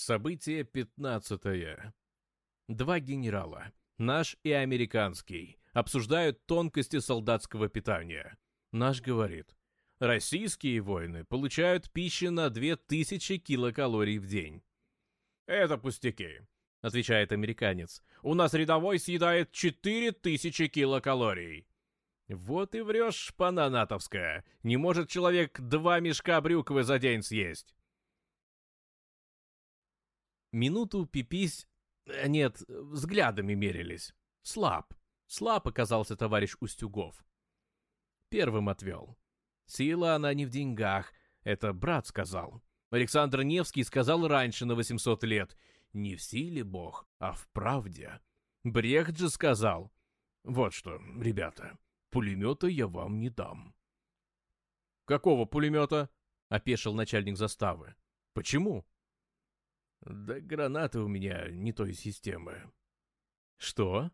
Событие 15. Два генерала, наш и американский, обсуждают тонкости солдатского питания. Наш говорит, российские воины получают пищу на 2000 килокалорий в день. Это пустяки, отвечает американец. У нас рядовой съедает 4000 килокалорий. Вот и врешь, пананатовская. Не может человек два мешка брюквы за день съесть. Минуту пипись... Э, нет, взглядами мерились. Слаб. Слаб оказался товарищ Устюгов. Первым отвел. Сила она не в деньгах, это брат сказал. Александр Невский сказал раньше на 800 лет. Не в силе Бог, а в правде. Брехт же сказал. Вот что, ребята, пулемета я вам не дам. «Какого пулемета?» — опешил начальник заставы. «Почему?» Да гранаты у меня не той системы. Что?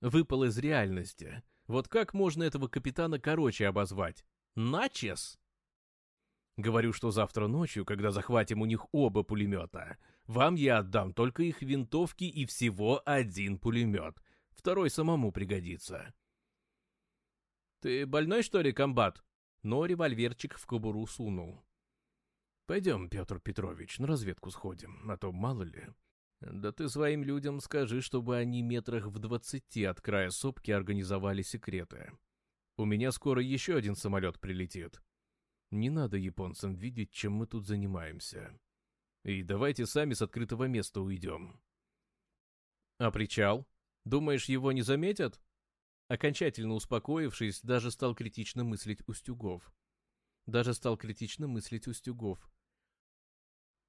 Выпал из реальности. Вот как можно этого капитана короче обозвать? Начес? Говорю, что завтра ночью, когда захватим у них оба пулемета, вам я отдам только их винтовки и всего один пулемет. Второй самому пригодится. Ты больной, что ли, комбат? Но револьверчик в кобуру сунул. Пойдем, Петр Петрович, на разведку сходим, а то мало ли. Да ты своим людям скажи, чтобы они метрах в двадцати от края сопки организовали секреты. У меня скоро еще один самолет прилетит. Не надо японцам видеть, чем мы тут занимаемся. И давайте сами с открытого места уйдем. А причал? Думаешь, его не заметят? Окончательно успокоившись, даже стал критично мыслить Устюгов. Даже стал критично мыслить Устюгов.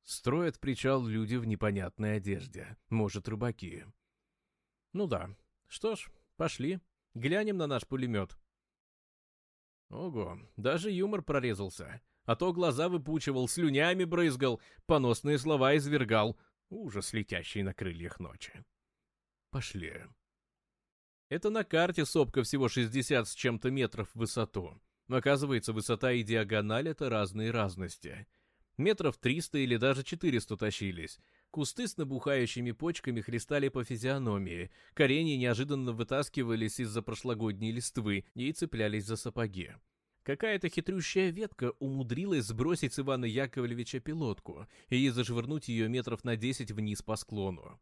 Строят причал люди в непонятной одежде, может, рыбаки. Ну да. Что ж, пошли. Глянем на наш пулемет. Ого, даже юмор прорезался. А то глаза выпучивал, слюнями брызгал, поносные слова извергал. Ужас, летящий на крыльях ночи. Пошли. Это на карте сопка всего 60 с чем-то метров в высоту. Оказывается, высота и диагональ — это разные разности. Метров триста или даже четыреста тащились. Кусты с набухающими почками христали по физиономии, коренья неожиданно вытаскивались из-за прошлогодней листвы и цеплялись за сапоги. Какая-то хитрющая ветка умудрилась сбросить с Ивана Яковлевича пилотку и зажвернуть ее метров на десять вниз по склону.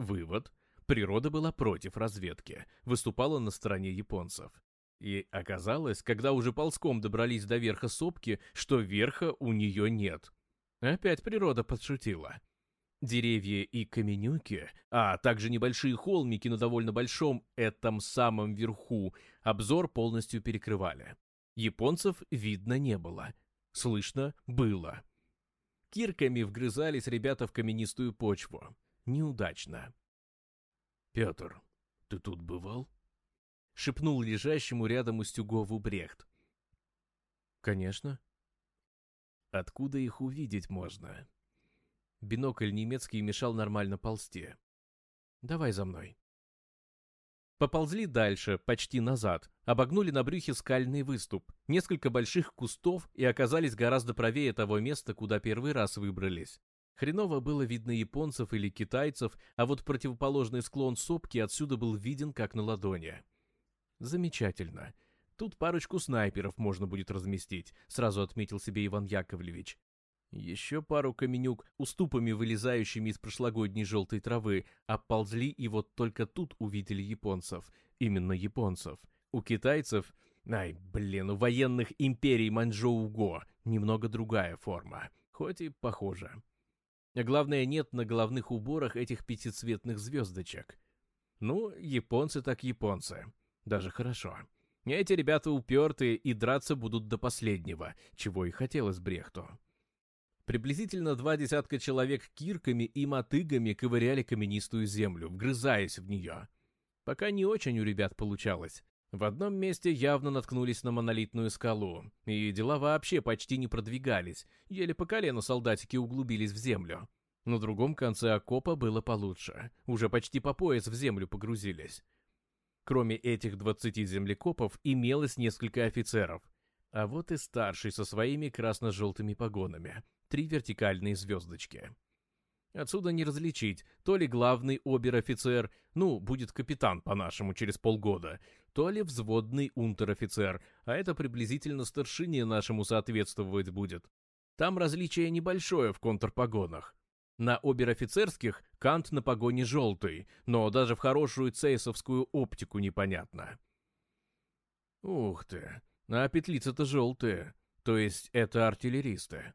Вывод. Природа была против разведки, выступала на стороне японцев. И оказалось, когда уже ползком добрались до верха сопки, что верха у нее нет. Опять природа подшутила. Деревья и каменюки, а также небольшие холмики на довольно большом этом самом верху, обзор полностью перекрывали. Японцев видно не было. Слышно было. Кирками вгрызались ребята в каменистую почву. Неудачно. «Петр, ты тут бывал?» — шепнул лежащему рядом Устюгову Брехт. «Конечно». «Откуда их увидеть можно?» Бинокль немецкий мешал нормально ползти. «Давай за мной». Поползли дальше, почти назад, обогнули на брюхе скальный выступ, несколько больших кустов и оказались гораздо правее того места, куда первый раз выбрались. Хреново было видно японцев или китайцев, а вот противоположный склон сопки отсюда был виден как на ладони. Замечательно. Тут парочку снайперов можно будет разместить, сразу отметил себе Иван Яковлевич. Еще пару каменюк, уступами вылезающими из прошлогодней желтой травы, оползли и вот только тут увидели японцев. Именно японцев. У китайцев... Ай, блин, у военных империй Манчжоуго немного другая форма. Хоть и похожа. Главное, нет на головных уборах этих пятицветных звездочек. Ну, японцы так японцы. Даже хорошо. Эти ребята упертые и драться будут до последнего, чего и хотелось Брехту. Приблизительно два десятка человек кирками и мотыгами ковыряли каменистую землю, вгрызаясь в нее. Пока не очень у ребят получалось. В одном месте явно наткнулись на монолитную скалу, и дела вообще почти не продвигались, еле по колено солдатики углубились в землю. На другом конце окопа было получше, уже почти по пояс в землю погрузились. Кроме этих 20 землекопов имелось несколько офицеров, а вот и старший со своими красно-желтыми погонами, три вертикальные звездочки. Отсюда не различить, то ли главный обер-офицер, ну, будет капитан по-нашему через полгода, то ли взводный унтер-офицер, а это приблизительно старшине нашему соответствовать будет. Там различие небольшое в контрпогонах. На обер-офицерских кант на погоне желтый, но даже в хорошую цейсовскую оптику непонятно. Ух ты, а петлица-то желтая, то есть это артиллеристы.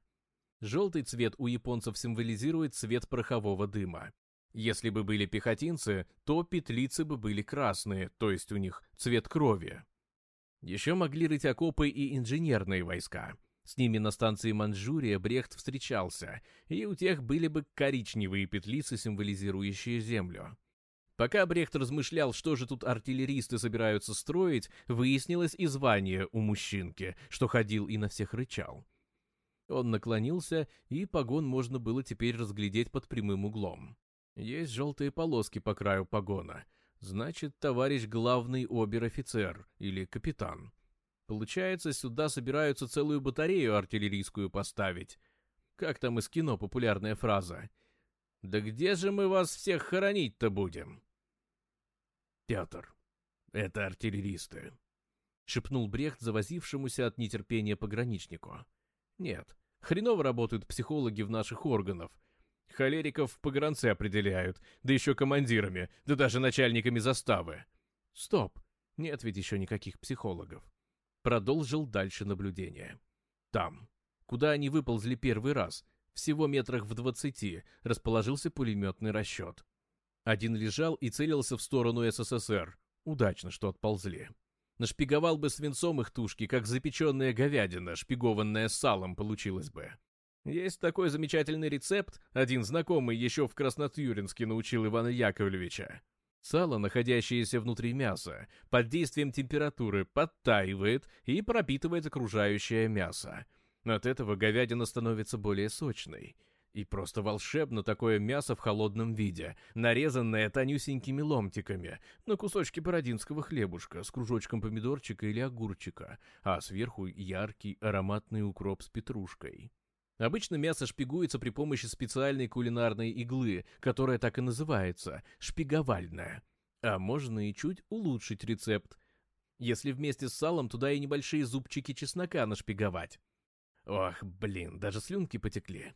Желтый цвет у японцев символизирует цвет порохового дыма. Если бы были пехотинцы, то петлицы бы были красные, то есть у них цвет крови. Еще могли рыть окопы и инженерные войска. С ними на станции Манчжурия Брехт встречался, и у тех были бы коричневые петлицы, символизирующие землю. Пока Брехт размышлял, что же тут артиллеристы собираются строить, выяснилось и звание у мужчинки, что ходил и на всех рычал. Он наклонился, и погон можно было теперь разглядеть под прямым углом. Есть желтые полоски по краю погона. Значит, товарищ главный обер-офицер или капитан. Получается, сюда собираются целую батарею артиллерийскую поставить. Как там из кино популярная фраза? «Да где же мы вас всех хоронить-то будем?» «Петр, это артиллеристы», — шепнул Брехт завозившемуся от нетерпения пограничнику. «Нет, хреново работают психологи в наших органах. Холериков в погранце определяют, да еще командирами, да даже начальниками заставы. Стоп, нет ведь еще никаких психологов. Продолжил дальше наблюдение. Там, куда они выползли первый раз, всего метрах в двадцати, расположился пулеметный расчет. Один лежал и целился в сторону СССР. Удачно, что отползли. Нашпиговал бы свинцом их тушки, как запеченная говядина, шпигованная салом, получилось бы. Есть такой замечательный рецепт, один знакомый еще в Краснотюринске научил Ивана Яковлевича. Сало, находящееся внутри мяса, под действием температуры подтаивает и пропитывает окружающее мясо. От этого говядина становится более сочной. И просто волшебно такое мясо в холодном виде, нарезанное тонюсенькими ломтиками, на кусочки бородинского хлебушка с кружочком помидорчика или огурчика, а сверху яркий ароматный укроп с петрушкой. Обычно мясо шпигуется при помощи специальной кулинарной иглы, которая так и называется – шпиговальная. А можно и чуть улучшить рецепт, если вместе с салом туда и небольшие зубчики чеснока нашпиговать. Ох, блин, даже слюнки потекли.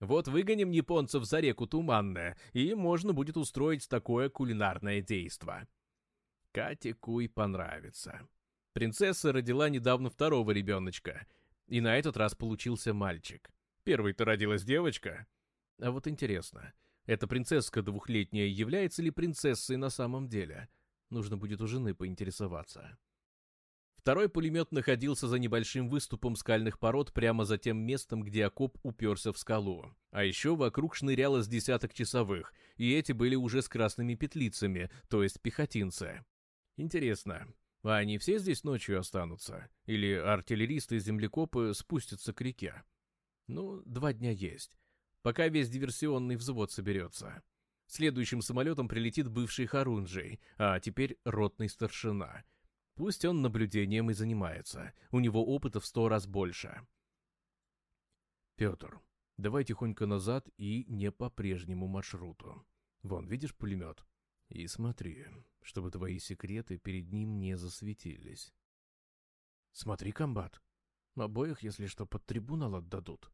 Вот выгоним японцев за реку Туманная, и можно будет устроить такое кулинарное действо. Кате Куй понравится. Принцесса родила недавно второго ребеночка – и на этот раз получился мальчик. Первой-то родилась девочка. А вот интересно, эта принцесска двухлетняя является ли принцессой на самом деле? Нужно будет у жены поинтересоваться. Второй пулемет находился за небольшим выступом скальных пород прямо за тем местом, где окоп уперся в скалу. А еще вокруг шныряло с десяток часовых, и эти были уже с красными петлицами, то есть пехотинцы. Интересно, а они все здесь ночью останутся? Или артиллеристы и землекопы спустятся к реке? Ну, два дня есть. Пока весь диверсионный взвод соберется. Следующим самолетом прилетит бывший Харунжий, а теперь ротный старшина. Пусть он наблюдением и занимается. У него опыта в сто раз больше. Петр, давай тихонько назад и не по прежнему маршруту. Вон, видишь пулемет? И смотри, чтобы твои секреты перед ним не засветились. Смотри, комбат, обоих, если что, под трибунал отдадут.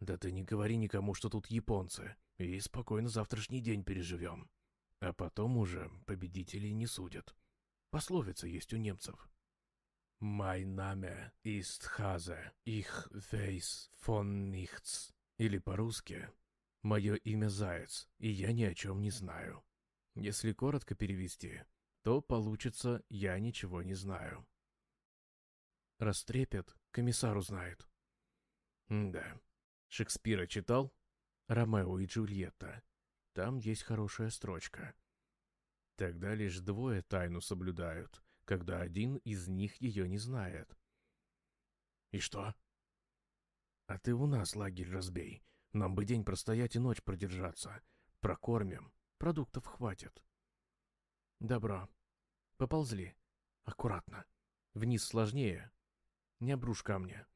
Да ты не говори никому, что тут японцы, и спокойно завтрашний день переживем. А потом уже победителей не судят. Пословица есть у немцев. «Майнаме ist Hase, ich weiß von nichts» или по-русски Мое имя Заяц, и я ни о чем не знаю. Если коротко перевести, то получится «я ничего не знаю». Растрепет, комиссар узнает. Да. Шекспира читал? Ромео и Джульетта. Там есть хорошая строчка. Тогда лишь двое тайну соблюдают, когда один из них ее не знает. И что? А ты у нас лагерь разбей, нам бы день простоять и ночь продержаться. Прокормим. Продуктов хватит. Добро. Поползли. Аккуратно. Вниз сложнее. Не обрушь камня.